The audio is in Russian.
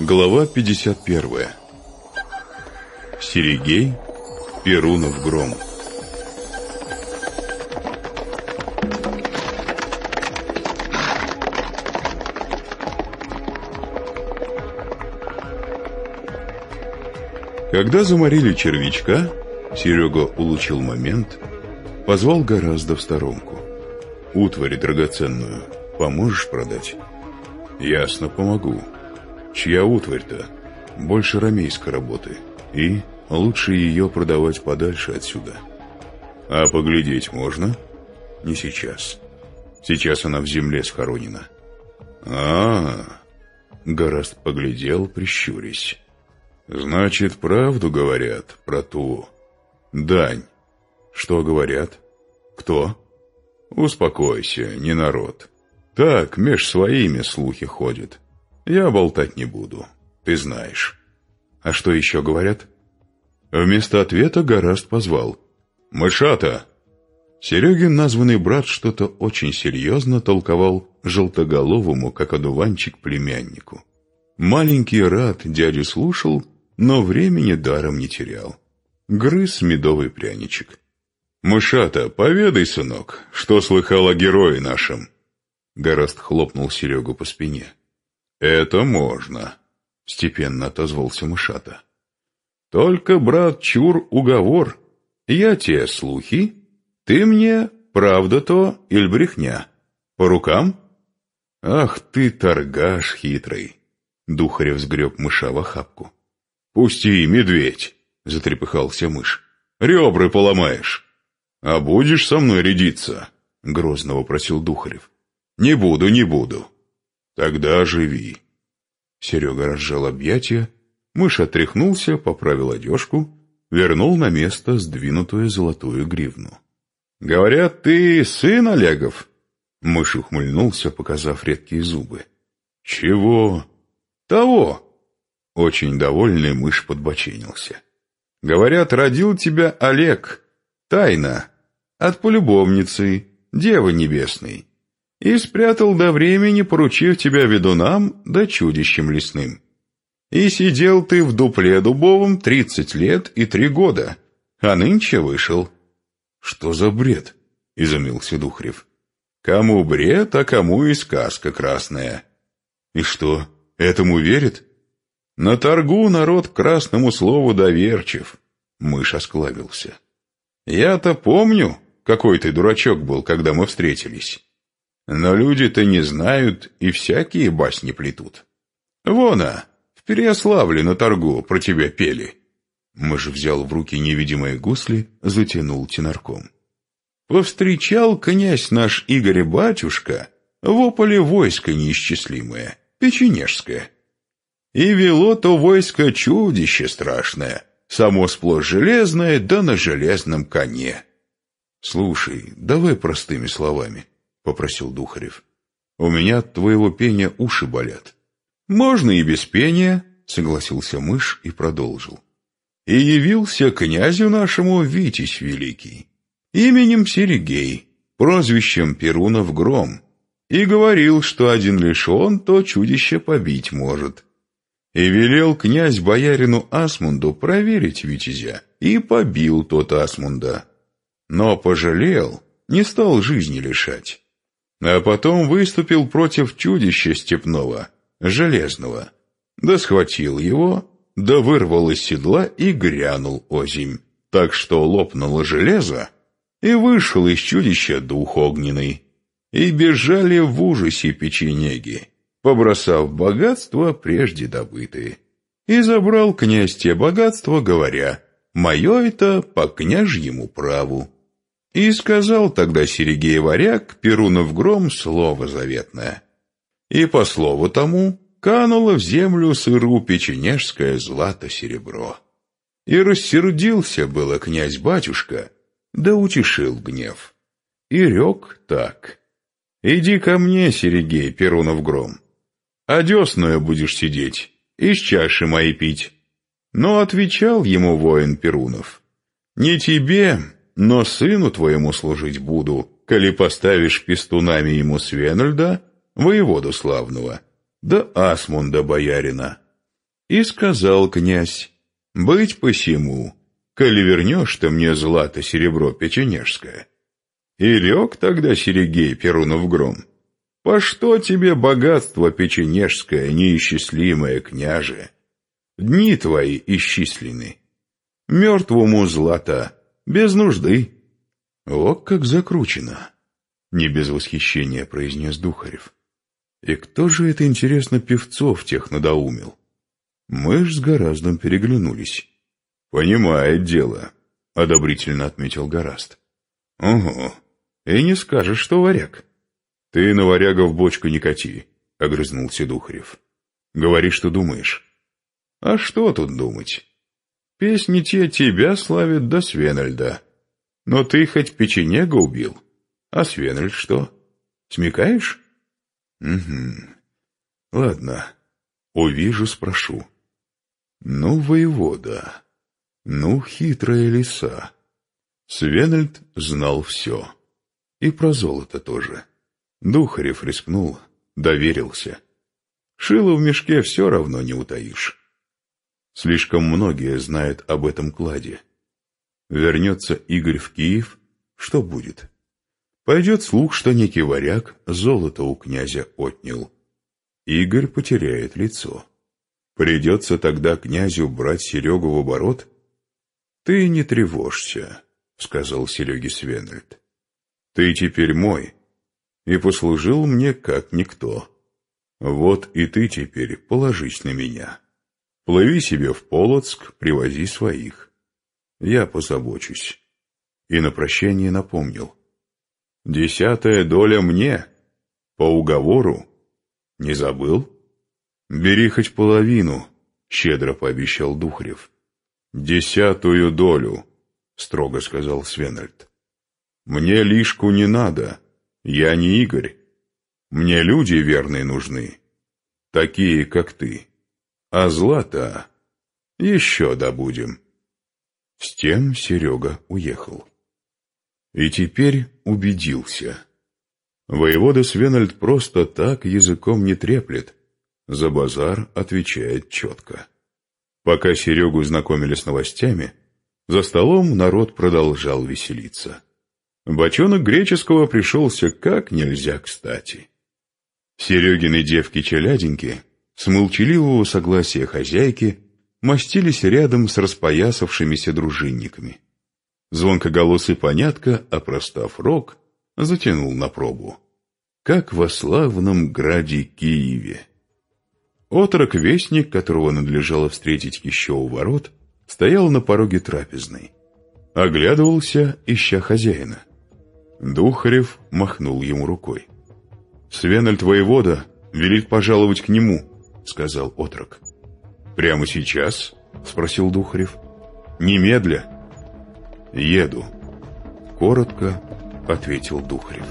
Глава 51 Серегей Перунов гром Когда заморили червячка, Серега улучил момент, позвал гораздо в сторонку. «Утварь драгоценную поможешь продать?» «Ясно, помогу. Чья утварь-то? Больше рамейской работы. И лучше ее продавать подальше отсюда. А поглядеть можно? Не сейчас. Сейчас она в земле схоронена». «А-а-а!» Гораст поглядел, прищурясь. «Значит, правду говорят про ту дань. Что говорят? Кто?» «Успокойся, не народ. Так, меж своими слухи ходят. Я болтать не буду, ты знаешь». «А что еще говорят?» Вместо ответа Гораст позвал. «Мышата!» Серегин, названный брат, что-то очень серьезно толковал желтоголовому, как одуванчик, племяннику. Маленький рад дядю слушал, но времени даром не терял. Грыз медовый пряничек. «Мышата, поведай, сынок, что слыхал о герое нашем?» Гораст хлопнул Серегу по спине. «Это можно», — степенно отозвался Мышата. «Только, брат, чур уговор. Я те слухи, ты мне правда то или брехня. По рукам?» «Ах ты, торгаш хитрый!» Духарев сгреб мыша в охапку. «Пусти, медведь!» — затрепыхался мышь. «Ребры поломаешь!» «А будешь со мной рядиться?» — грозно вопросил Духарев. «Не буду, не буду». «Тогда живи». Серега разжал объятия, мышь отряхнулся, поправил одежку, вернул на место сдвинутую золотую гривну. «Говорят, ты сын Олегов?» Мышь ухмыльнулся, показав редкие зубы. «Чего?» «Того!» Очень довольный мышь подбоченился. «Говорят, родил тебя Олег. Тайна. От полюбовницы, Девы Небесной. И спрятал до времени, поручив тебя ведунам да чудищем лесным. И сидел ты в дупле дубовом тридцать лет и три года, а нынче вышел». «Что за бред?» — изумился Духрев. «Кому бред, а кому и сказка красная». «И что, этому верит?» На торгу народ к красному слову доверчив. Мышь осклабился. Я-то помню, какой ты дурачок был, когда мы встретились. Но люди-то не знают и всякие басни плетут. Вон, а, в Переославле на торгу про тебя пели. Мышь взял в руки невидимые гусли, затянул тенарком. Повстречал князь наш Игорь-батюшка в ополе войско неисчислимое, печенежское. И вело то войско чудище страшное, само сплошь железное, да на железном коне. — Слушай, давай простыми словами, — попросил Духарев. — У меня от твоего пения уши болят. — Можно и без пения, — согласился мышь и продолжил. И явился князю нашему Витязь Великий, именем Серегей, прозвищем Перунов Гром, и говорил, что один лишь он то чудище побить может — и велел князь боярину Асмунду проверить витязя, и побил тот Асмунда. Но пожалел, не стал жизни лишать. А потом выступил против чудища степного, железного, да схватил его, да вырвал из седла и грянул озимь, так что лопнуло железо, и вышел из чудища дух огненный. И бежали в ужасе печенеги побросав богатства прежде добытые. И забрал князь те богатства, говоря, «Мое это по княжьему праву». И сказал тогда Серегей Варяг Перунов гром слово заветное. И по слову тому кануло в землю сыру печенежское злато-серебро. И рассердился было князь-батюшка, да утешил гнев. И рек так. «Иди ко мне, Серегей Перунов гром, одесную будешь сидеть, из чаши моей пить. Но отвечал ему воин Перунов, не тебе, но сыну твоему служить буду, коли поставишь пестунами ему Свенальда, воеводу славного, да Асмунда боярина. И сказал князь, «Быть посему, коли вернешь ты мне злато-серебро печенежское». И лег тогда Серегей Перунов гром. «По что тебе богатство печенежское, неисчислимое княже? Дни твои исчислены. Мертвому злата, без нужды». «О, как закручено!» — не без восхищения произнес Духарев. «И кто же это, интересно, певцов тех надоумил?» Мы ж с Гораздом переглянулись. «Понимает дело», — одобрительно отметил Гораст. «Угу. И не скажешь, что варяг». «Ты на варяга в бочку не кати», — огрызнулся Духарев. «Говори, что думаешь». «А что тут думать? Песни те тебя славят до Свенальда. Но ты хоть печенега убил, а Свенальд что, смекаешь?» «Угу. Ладно, увижу, спрошу». Ну, воевода, ну, хитрая лиса. Свенельд знал все. И про золото тоже. Духарев рискнул, доверился. Шило в мешке все равно не утаишь. Слишком многие знают об этом кладе. Вернется Игорь в Киев, что будет? Пойдет слух, что некий варяг золото у князя отнял. Игорь потеряет лицо. Придется тогда князю брать Серегу в оборот? Ты не тревожься, сказал Сереге Свенельд. Ты теперь мой и послужил мне как никто. Вот и ты теперь положись на меня. Плыви себе в Полоцк, привози своих. Я позабочусь. И на прощание напомнил. Десятая доля мне. По уговору. Не забыл? «Бери хоть половину», — щедро пообещал Духарев. «Десятую долю», — строго сказал Свенальд. «Мне лишку не надо. Я не Игорь. Мне люди верные нужны, такие, как ты. А злато еще добудем». С тем Серега уехал. И теперь убедился. Воевода Свенальд просто так языком не треплет, за базар отвечает четко. Пока Серегу знакомили с новостями, за столом народ продолжал веселиться. Бочонок греческого пришелся как нельзя кстати. Серегины девки-челяденьки с молчаливого согласия хозяйки мастились рядом с распоясавшимися дружинниками. Звонкоголосый понятко, опростав рог, затянул на пробу. Как во славном граде Киеве. Отрок-вестник, которого надлежало встретить еще у ворот, стоял на пороге трапезной. Оглядывался, ища хозяина. Духарев махнул ему рукой. «Свенальд воевода велит пожаловать к нему», — сказал отрок. «Прямо сейчас?» — спросил Духарев. «Немедля». «Еду», — коротко ответил Духарев.